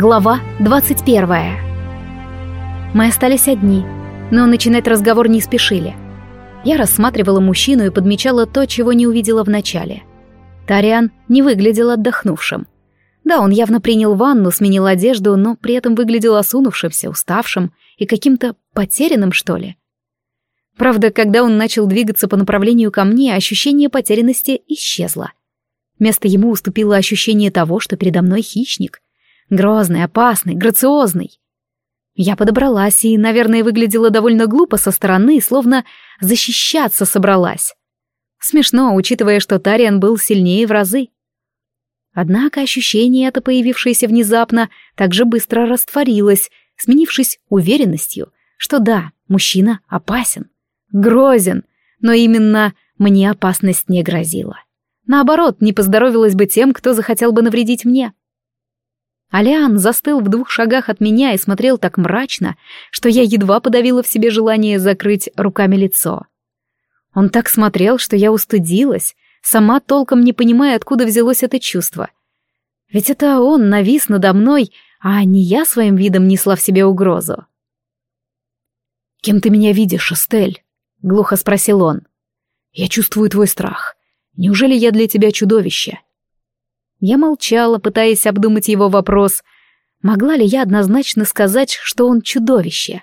Глава 21 Мы остались одни, но начинать разговор не спешили. Я рассматривала мужчину и подмечала то, чего не увидела вначале. Тариан не выглядел отдохнувшим. Да, он явно принял ванну, сменил одежду, но при этом выглядел осунувшимся, уставшим и каким-то потерянным, что ли. Правда, когда он начал двигаться по направлению ко мне, ощущение потерянности исчезло. Место ему уступило ощущение того, что передо мной хищник — Грозный, опасный, грациозный. Я подобралась и, наверное, выглядела довольно глупо со стороны, словно защищаться собралась. Смешно, учитывая, что Тариан был сильнее в разы. Однако ощущение это, появившееся внезапно, так же быстро растворилось, сменившись уверенностью, что да, мужчина опасен, грозен, но именно мне опасность не грозила. Наоборот, не поздоровилась бы тем, кто захотел бы навредить мне. Алиан застыл в двух шагах от меня и смотрел так мрачно, что я едва подавила в себе желание закрыть руками лицо. Он так смотрел, что я устыдилась, сама толком не понимая, откуда взялось это чувство. Ведь это он навис надо мной, а не я своим видом несла в себе угрозу. «Кем ты меня видишь, Эстель?» — глухо спросил он. «Я чувствую твой страх. Неужели я для тебя чудовище?» Я молчала, пытаясь обдумать его вопрос. Могла ли я однозначно сказать, что он чудовище?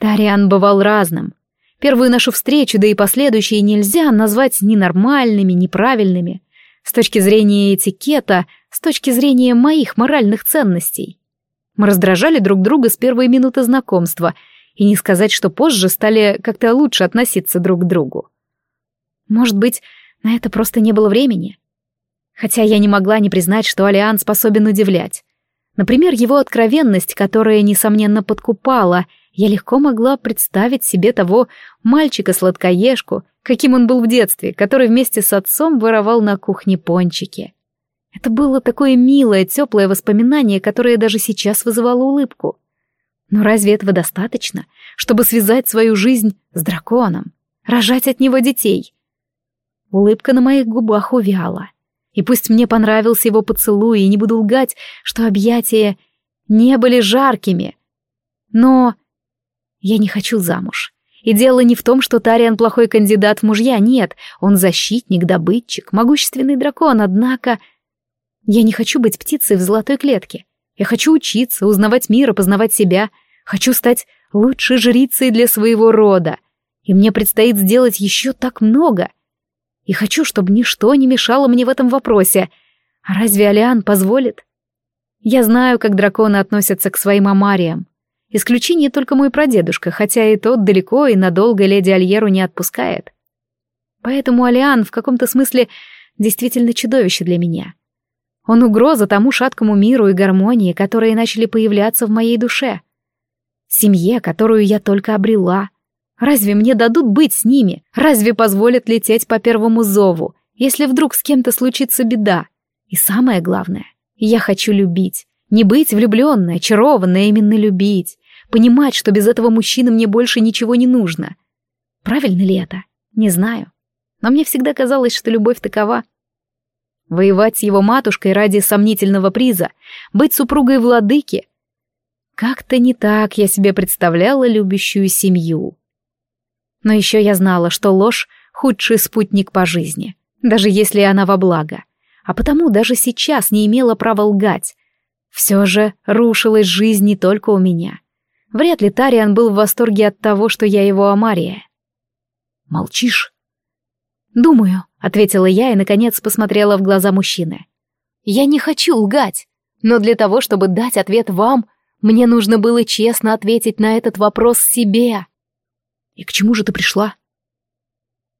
Тариан бывал разным. Первую нашу встречу, да и последующие нельзя назвать ни нормальными, ни правильными. С точки зрения этикета, с точки зрения моих моральных ценностей. Мы раздражали друг друга с первой минуты знакомства, и не сказать, что позже стали как-то лучше относиться друг к другу. Может быть, на это просто не было времени? Хотя я не могла не признать, что Алиан способен удивлять. Например, его откровенность, которая, несомненно, подкупала, я легко могла представить себе того мальчика-сладкоежку, каким он был в детстве, который вместе с отцом воровал на кухне пончики. Это было такое милое, теплое воспоминание, которое даже сейчас вызывало улыбку. Но разве этого достаточно, чтобы связать свою жизнь с драконом, рожать от него детей? Улыбка на моих губах увяла. И пусть мне понравился его поцелуй, и не буду лгать, что объятия не были жаркими. Но я не хочу замуж. И дело не в том, что Тариан плохой кандидат в мужья, нет, он защитник, добытчик, могущественный дракон, однако... Я не хочу быть птицей в золотой клетке. Я хочу учиться, узнавать мир и познавать себя. Хочу стать лучшей жрицей для своего рода. И мне предстоит сделать еще так много и хочу, чтобы ничто не мешало мне в этом вопросе. А разве Алиан позволит? Я знаю, как драконы относятся к своим амариям. Исключение только мой прадедушка, хотя и тот далеко и надолго леди Альеру не отпускает. Поэтому Алиан в каком-то смысле действительно чудовище для меня. Он угроза тому шаткому миру и гармонии, которые начали появляться в моей душе. Семье, которую я только обрела — Разве мне дадут быть с ними? Разве позволят лететь по первому зову, если вдруг с кем-то случится беда? И самое главное, я хочу любить. Не быть влюбленной, очарованной, а именно любить. Понимать, что без этого мужчины мне больше ничего не нужно. Правильно ли это? Не знаю. Но мне всегда казалось, что любовь такова. Воевать с его матушкой ради сомнительного приза, быть супругой владыки. Как-то не так я себе представляла любящую семью. Но еще я знала, что ложь — худший спутник по жизни, даже если она во благо. А потому даже сейчас не имела права лгать. Все же рушилась жизнь не только у меня. Вряд ли Тариан был в восторге от того, что я его Амария. «Молчишь?» «Думаю», — ответила я и, наконец, посмотрела в глаза мужчины. «Я не хочу лгать, но для того, чтобы дать ответ вам, мне нужно было честно ответить на этот вопрос себе». «И к чему же ты пришла?»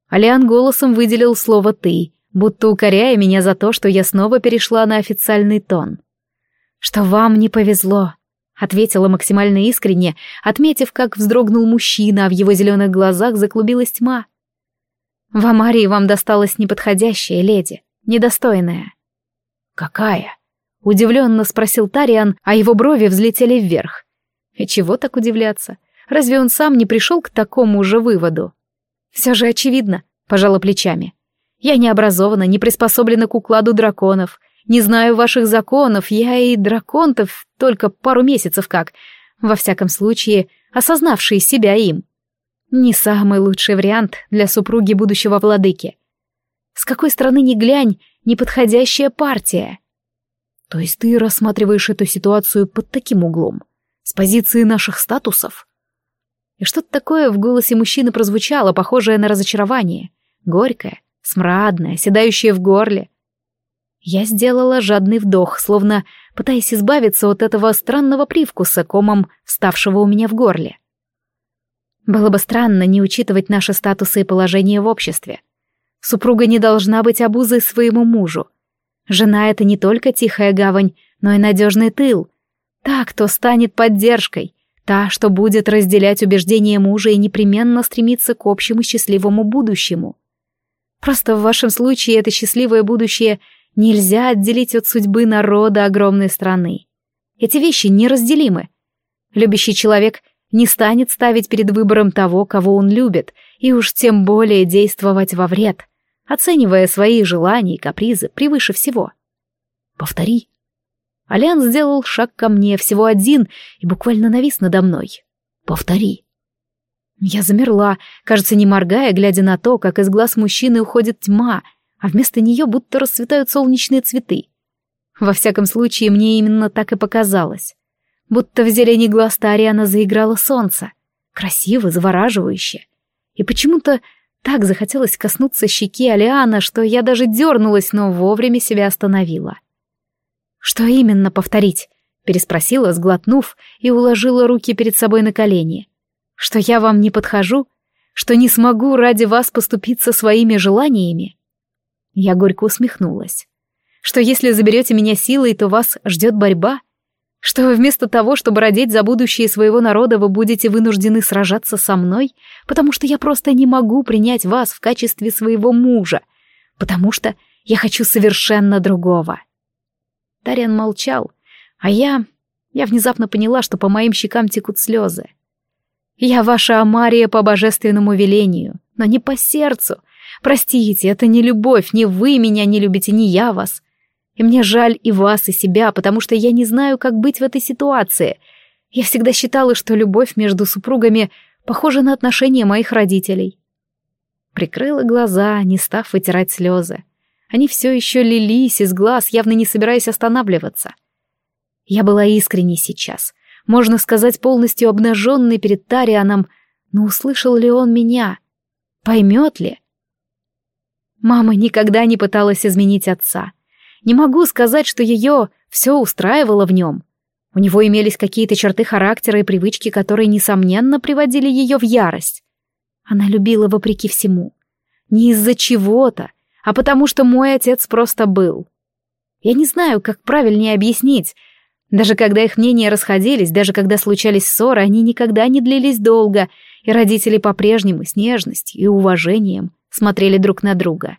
Алиан голосом выделил слово «ты», будто укоряя меня за то, что я снова перешла на официальный тон. «Что вам не повезло», — ответила максимально искренне, отметив, как вздрогнул мужчина, а в его зеленых глазах заклубилась тьма. «В Амарии вам досталась неподходящая леди, недостойная». «Какая?» — удивленно спросил Тариан, а его брови взлетели вверх. «И чего так удивляться? Разве он сам не пришел к такому же выводу? Все же очевидно, пожала плечами. Я не образована, не приспособлена к укладу драконов. Не знаю ваших законов, я и драконтов только пару месяцев как, во всяком случае, осознавший себя им. Не самый лучший вариант для супруги будущего владыки. С какой стороны ни глянь, неподходящая партия. То есть ты рассматриваешь эту ситуацию под таким углом, с позиции наших статусов? И что-то такое в голосе мужчины прозвучало, похожее на разочарование. Горькое, смрадное, седающее в горле. Я сделала жадный вдох, словно пытаясь избавиться от этого странного привкуса, комом вставшего у меня в горле. Было бы странно не учитывать наши статусы и положение в обществе. Супруга не должна быть обузой своему мужу. Жена — это не только тихая гавань, но и надежный тыл. Та, кто станет поддержкой, та, что будет разделять убеждения мужа и непременно стремиться к общему счастливому будущему. Просто в вашем случае это счастливое будущее нельзя отделить от судьбы народа огромной страны. Эти вещи неразделимы. Любящий человек не станет ставить перед выбором того, кого он любит, и уж тем более действовать во вред, оценивая свои желания и капризы превыше всего. Повтори. Алиан сделал шаг ко мне, всего один, и буквально навис надо мной. Повтори. Я замерла, кажется, не моргая, глядя на то, как из глаз мужчины уходит тьма, а вместо нее будто расцветают солнечные цветы. Во всяком случае, мне именно так и показалось. Будто в зелени глаз Тариана заиграло солнце. Красиво, завораживающе. И почему-то так захотелось коснуться щеки Алиана, что я даже дернулась, но вовремя себя остановила. «Что именно повторить?» — переспросила, сглотнув, и уложила руки перед собой на колени. Что я вам не подхожу? Что не смогу ради вас поступиться своими желаниями? Я горько усмехнулась. Что если заберете меня силой, то вас ждет борьба? Что вместо того, чтобы родить за будущее своего народа, вы будете вынуждены сражаться со мной, потому что я просто не могу принять вас в качестве своего мужа, потому что я хочу совершенно другого. Тариан молчал, а я... Я внезапно поняла, что по моим щекам текут слезы. Я ваша Амария по божественному велению, но не по сердцу. Простите, это не любовь, ни вы меня не любите, ни я вас. И мне жаль и вас, и себя, потому что я не знаю, как быть в этой ситуации. Я всегда считала, что любовь между супругами похожа на отношения моих родителей. Прикрыла глаза, не став вытирать слезы. Они все еще лились из глаз, явно не собираясь останавливаться. Я была искренней сейчас, можно сказать, полностью обнаженный перед Тарианом, но услышал ли он меня? Поймет ли? Мама никогда не пыталась изменить отца. Не могу сказать, что ее все устраивало в нем. У него имелись какие-то черты характера и привычки, которые, несомненно, приводили ее в ярость. Она любила вопреки всему. Не из-за чего-то, а потому что мой отец просто был. Я не знаю, как правильнее объяснить, даже когда их мнения расходились, даже когда случались ссоры, они никогда не длились долго, и родители по-прежнему с нежностью и уважением смотрели друг на друга.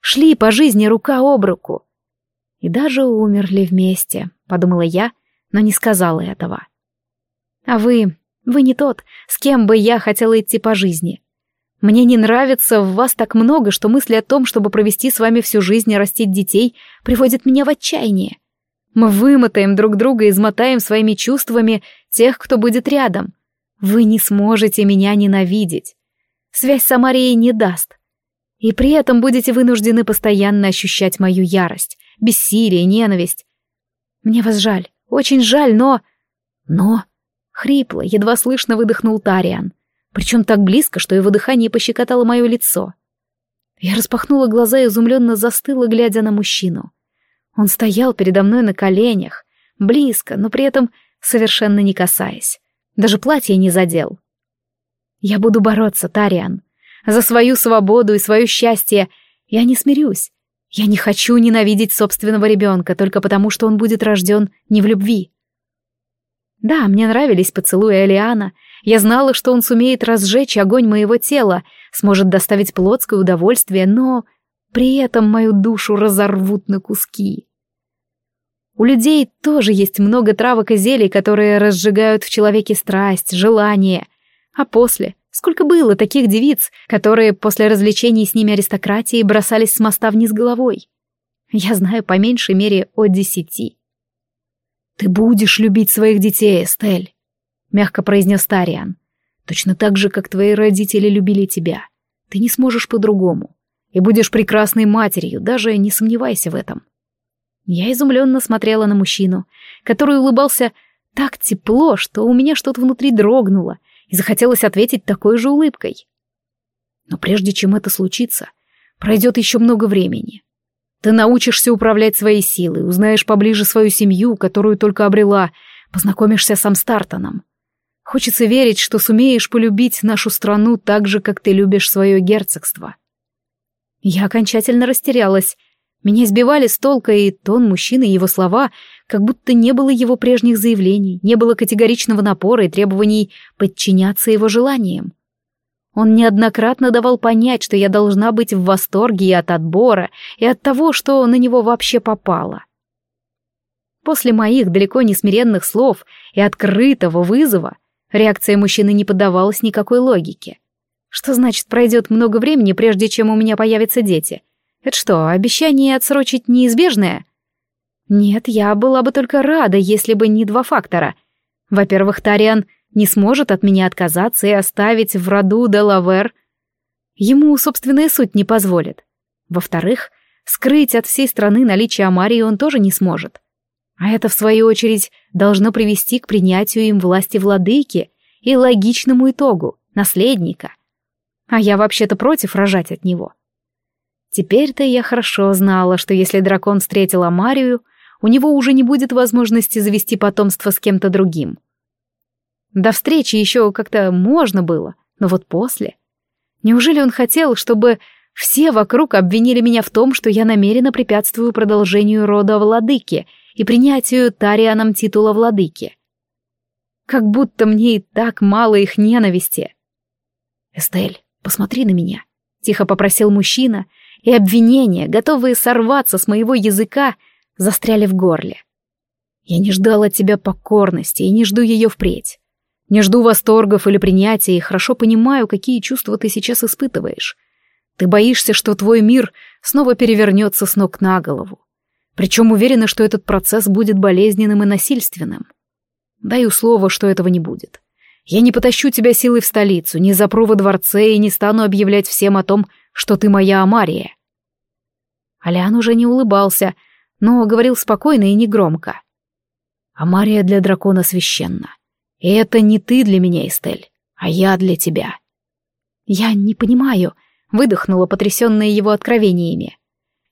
Шли по жизни рука об руку. И даже умерли вместе, подумала я, но не сказала этого. А вы, вы не тот, с кем бы я хотела идти по жизни. Мне не нравится в вас так много, что мысли о том, чтобы провести с вами всю жизнь и растить детей, приводят меня в отчаяние. Мы вымотаем друг друга и измотаем своими чувствами тех, кто будет рядом. Вы не сможете меня ненавидеть. Связь с Амарией не даст. И при этом будете вынуждены постоянно ощущать мою ярость, бессилие, ненависть. Мне вас жаль, очень жаль, но... Но... Хрипло, едва слышно выдохнул Тариан. Причем так близко, что его дыхание пощекотало мое лицо. Я распахнула глаза и изумленно застыла, глядя на мужчину. Он стоял передо мной на коленях, близко, но при этом совершенно не касаясь. Даже платье не задел. Я буду бороться, Тариан. За свою свободу и свое счастье. Я не смирюсь. Я не хочу ненавидеть собственного ребенка только потому, что он будет рожден не в любви. Да, мне нравились поцелуи Элиана. Я знала, что он сумеет разжечь огонь моего тела, сможет доставить плотское удовольствие, но при этом мою душу разорвут на куски. У людей тоже есть много травок и зелий, которые разжигают в человеке страсть, желание. А после, сколько было таких девиц, которые после развлечений с ними аристократии бросались с моста вниз головой? Я знаю по меньшей мере о десяти. «Ты будешь любить своих детей, Эстель», — мягко произнес Тариан. «Точно так же, как твои родители любили тебя. Ты не сможешь по-другому. И будешь прекрасной матерью, даже не сомневайся в этом». Я изумленно смотрела на мужчину, который улыбался так тепло, что у меня что-то внутри дрогнуло, и захотелось ответить такой же улыбкой. Но прежде чем это случится, пройдет еще много времени. Ты научишься управлять своей силой, узнаешь поближе свою семью, которую только обрела, познакомишься с Амстартоном. Хочется верить, что сумеешь полюбить нашу страну так же, как ты любишь свое герцогство. Я окончательно растерялась. Меня сбивали с толка и тон мужчины, и его слова, как будто не было его прежних заявлений, не было категоричного напора и требований подчиняться его желаниям. Он неоднократно давал понять, что я должна быть в восторге и от отбора, и от того, что на него вообще попало. После моих далеко не смиренных слов и открытого вызова реакция мужчины не поддавалась никакой логике. Что значит пройдет много времени, прежде чем у меня появятся дети? Это что, обещание отсрочить неизбежное? Нет, я была бы только рада, если бы не два фактора. Во-первых, Тариан не сможет от меня отказаться и оставить в роду Делавер. Ему собственная суть не позволит. Во-вторых, скрыть от всей страны наличие Амарии он тоже не сможет. А это, в свою очередь, должно привести к принятию им власти владыки и логичному итогу — наследника. А я вообще-то против рожать от него. Теперь-то я хорошо знала, что если дракон встретил Амарию, у него уже не будет возможности завести потомство с кем-то другим. До встречи еще как-то можно было, но вот после... Неужели он хотел, чтобы все вокруг обвинили меня в том, что я намеренно препятствую продолжению рода владыки и принятию Тарианом титула владыки? Как будто мне и так мало их ненависти. «Эстель, посмотри на меня», — тихо попросил мужчина, и обвинения, готовые сорваться с моего языка, застряли в горле. «Я не ждал от тебя покорности и не жду ее впредь. Не жду восторгов или принятия и хорошо понимаю, какие чувства ты сейчас испытываешь. Ты боишься, что твой мир снова перевернется с ног на голову. Причем уверена, что этот процесс будет болезненным и насильственным. Даю слово, что этого не будет. Я не потащу тебя силой в столицу, не запру во дворце и не стану объявлять всем о том, что ты моя Амария. Алян уже не улыбался, но говорил спокойно и негромко. Амария для дракона священна. Это не ты для меня, Эстель, а я для тебя. Я не понимаю, выдохнула, потрясенная его откровениями.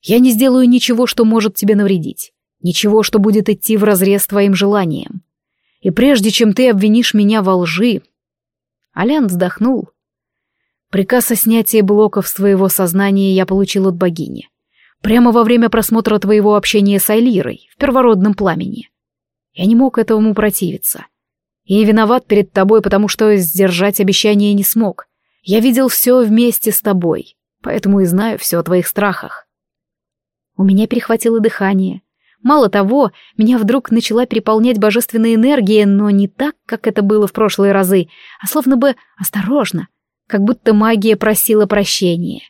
Я не сделаю ничего, что может тебе навредить. Ничего, что будет идти вразрез твоим желаниям. И прежде чем ты обвинишь меня во лжи... Алян вздохнул. Приказ о снятии блоков с твоего сознания я получил от богини. Прямо во время просмотра твоего общения с Айлирой в первородном пламени. Я не мог этому противиться. И виноват перед тобой, потому что сдержать обещание не смог. Я видел все вместе с тобой, поэтому и знаю все о твоих страхах. У меня перехватило дыхание. Мало того, меня вдруг начала переполнять божественная энергия, но не так, как это было в прошлые разы, а словно бы осторожно, как будто магия просила прощения.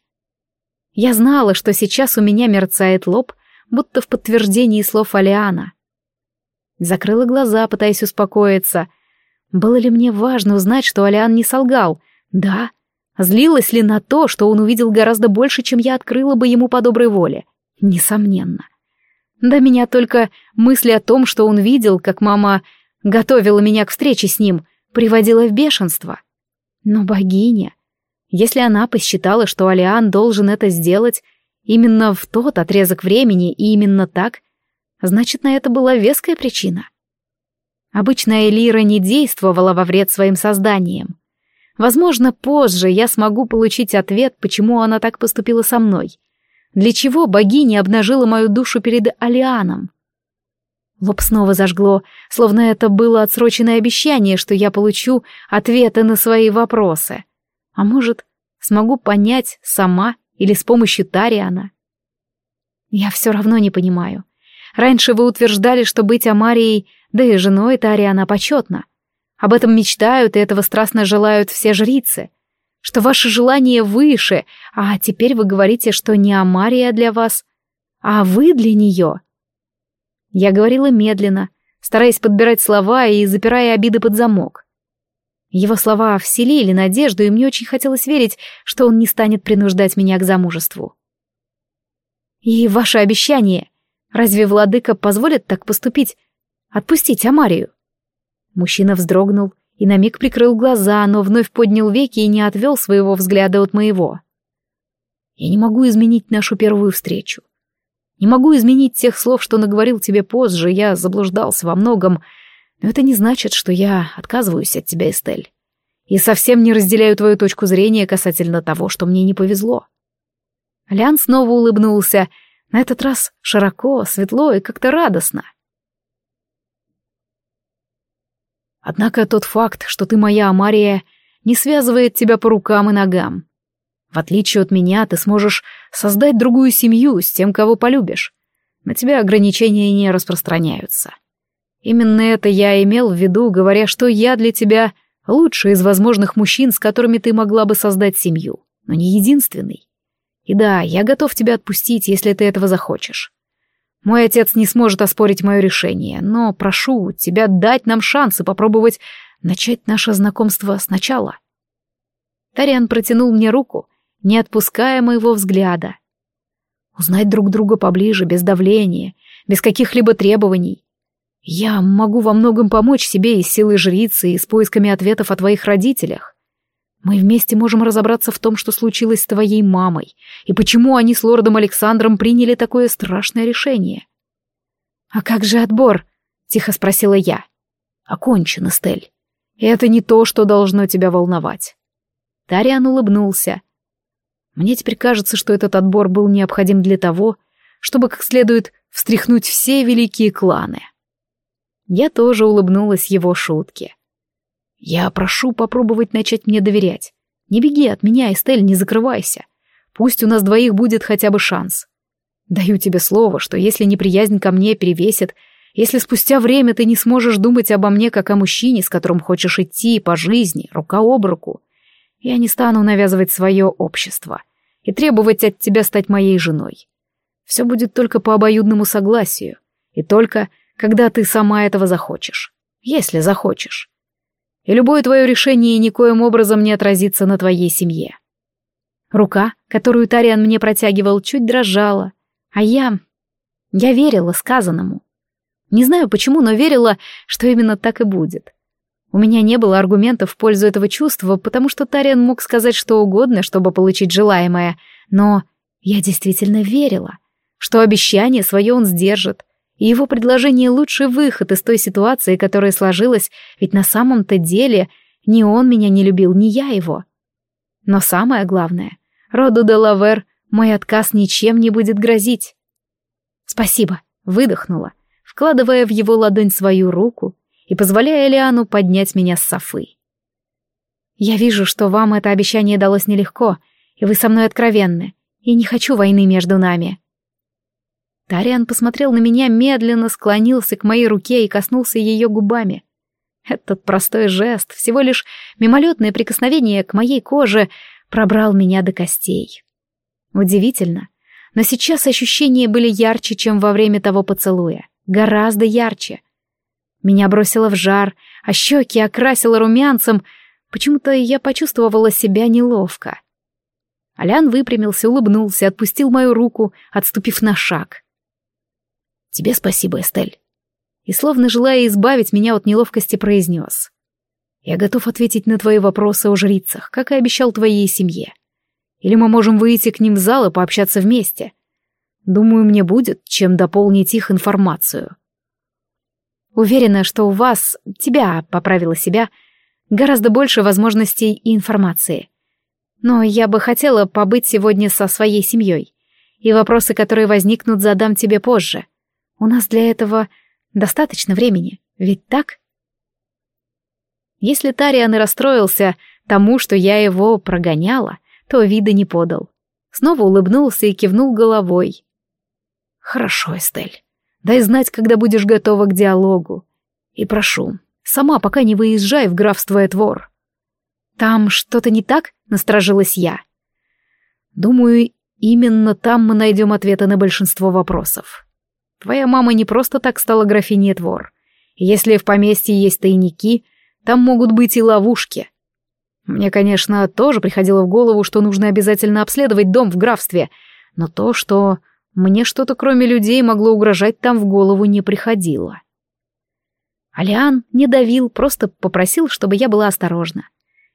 Я знала, что сейчас у меня мерцает лоб, будто в подтверждении слов Алиана. Закрыла глаза, пытаясь успокоиться — было ли мне важно узнать, что Алиан не солгал? Да. Злилась ли на то, что он увидел гораздо больше, чем я открыла бы ему по доброй воле? Несомненно. Да меня только мысли о том, что он видел, как мама готовила меня к встрече с ним, приводила в бешенство. Но богиня... Если она посчитала, что Алиан должен это сделать именно в тот отрезок времени и именно так, значит, на это была веская причина. Обычная Элира не действовала во вред своим созданиям. Возможно, позже я смогу получить ответ, почему она так поступила со мной. Для чего богиня обнажила мою душу перед Алианом? Лоб снова зажгло, словно это было отсроченное обещание, что я получу ответы на свои вопросы. А может, смогу понять сама или с помощью Тариана? Я все равно не понимаю. Раньше вы утверждали, что быть Амарией да и женой Тариана почетно. Об этом мечтают и этого страстно желают все жрицы. Что ваше желание выше, а теперь вы говорите, что не Амария для вас. а вы для нее. Я говорила медленно, стараясь подбирать слова и запирая обиды под замок. Его слова вселили надежду, и мне очень хотелось верить, что он не станет принуждать меня к замужеству. «И ваше обещание, разве владыка позволит так поступить? Отпустить Амарию?» Мужчина вздрогнул и на миг прикрыл глаза, но вновь поднял веки и не отвел своего взгляда от моего. «Я не могу изменить нашу первую встречу. Не могу изменить тех слов, что наговорил тебе позже, я заблуждался во многом, но это не значит, что я отказываюсь от тебя, Эстель. И совсем не разделяю твою точку зрения касательно того, что мне не повезло». Лян снова улыбнулся, на этот раз широко, светло и как-то радостно. Однако тот факт, что ты моя Амария, не связывает тебя по рукам и ногам. В отличие от меня, ты сможешь создать другую семью с тем, кого полюбишь. На тебя ограничения не распространяются. Именно это я имел в виду, говоря, что я для тебя лучший из возможных мужчин, с которыми ты могла бы создать семью, но не единственный. И да, я готов тебя отпустить, если ты этого захочешь. Мой отец не сможет оспорить мое решение, но прошу тебя дать нам шанс и попробовать начать наше знакомство сначала. Тариан протянул мне руку, не отпуская моего взгляда. Узнать друг друга поближе, без давления, без каких-либо требований. Я могу во многом помочь себе и с силой жрицы, и с поисками ответов о твоих родителях. Мы вместе можем разобраться в том, что случилось с твоей мамой, и почему они с лордом Александром приняли такое страшное решение. «А как же отбор?» — тихо спросила я. «Окончен, Эстель. Это не то, что должно тебя волновать». Тариан улыбнулся. Мне теперь кажется, что этот отбор был необходим для того, чтобы как следует встряхнуть все великие кланы. Я тоже улыбнулась его шутке. Я прошу попробовать начать мне доверять. Не беги от меня, Эстель, не закрывайся. Пусть у нас двоих будет хотя бы шанс. Даю тебе слово, что если неприязнь ко мне перевесит, если спустя время ты не сможешь думать обо мне как о мужчине, с которым хочешь идти по жизни, рука об руку, я не стану навязывать свое общество и требовать от тебя стать моей женой. Все будет только по обоюдному согласию, и только когда ты сама этого захочешь, если захочешь и любое твое решение никоим образом не отразится на твоей семье. Рука, которую Тариан мне протягивал, чуть дрожала, а я... Я верила сказанному. Не знаю почему, но верила, что именно так и будет. У меня не было аргументов в пользу этого чувства, потому что Тариан мог сказать что угодно, чтобы получить желаемое, но я действительно верила, что обещание свое он сдержит, и его предложение — лучший выход из той ситуации, которая сложилась, ведь на самом-то деле ни он меня не любил, ни я его. Но самое главное, роду де Лавер мой отказ ничем не будет грозить. «Спасибо», — выдохнула, вкладывая в его ладонь свою руку и позволяя Элиану поднять меня с софы. «Я вижу, что вам это обещание далось нелегко, и вы со мной откровенны, и не хочу войны между нами». Тариан посмотрел на меня, медленно склонился к моей руке и коснулся ее губами. Этот простой жест, всего лишь мимолетное прикосновение к моей коже, пробрал меня до костей. Удивительно, но сейчас ощущения были ярче, чем во время того поцелуя. Гораздо ярче. Меня бросило в жар, а щеки окрасило румянцем. Почему-то я почувствовала себя неловко. Алян выпрямился, улыбнулся, отпустил мою руку, отступив на шаг. Тебе спасибо, Эстель. И словно желая избавить меня от неловкости, произнес. Я готов ответить на твои вопросы о жрицах, как и обещал твоей семье. Или мы можем выйти к ним в зал и пообщаться вместе. Думаю, мне будет, чем дополнить их информацию. Уверена, что у вас, тебя, поправила себя, гораздо больше возможностей и информации. Но я бы хотела побыть сегодня со своей семьей, и вопросы, которые возникнут, задам тебе позже. У нас для этого достаточно времени, ведь так? Если Тариан и расстроился тому, что я его прогоняла, то вида не подал. Снова улыбнулся и кивнул головой. «Хорошо, Эстель. Дай знать, когда будешь готова к диалогу. И прошу, сама пока не выезжай в графство Этвор». «Там что-то не так?» — насторожилась я. «Думаю, Именно там мы найдем ответы на большинство вопросов. Твоя мама не просто так стала графиней двор. Если в поместье есть тайники, там могут быть и ловушки. Мне, конечно, тоже приходило в голову, что нужно обязательно обследовать дом в графстве, но то, что мне что-то кроме людей могло угрожать там в голову не приходило. Алиан не давил, просто попросил, чтобы я была осторожна.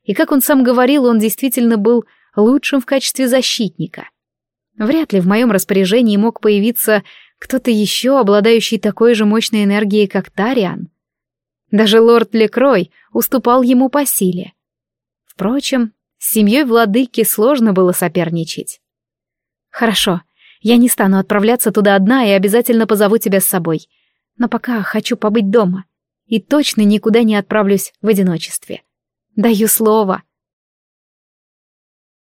И как он сам говорил, он действительно был лучшим в качестве защитника. Вряд ли в моем распоряжении мог появиться кто-то еще, обладающий такой же мощной энергией, как Тариан. Даже лорд Лекрой уступал ему по силе. Впрочем, с семьей владыки сложно было соперничать. «Хорошо, я не стану отправляться туда одна и обязательно позову тебя с собой. Но пока хочу побыть дома. И точно никуда не отправлюсь в одиночестве. Даю слово».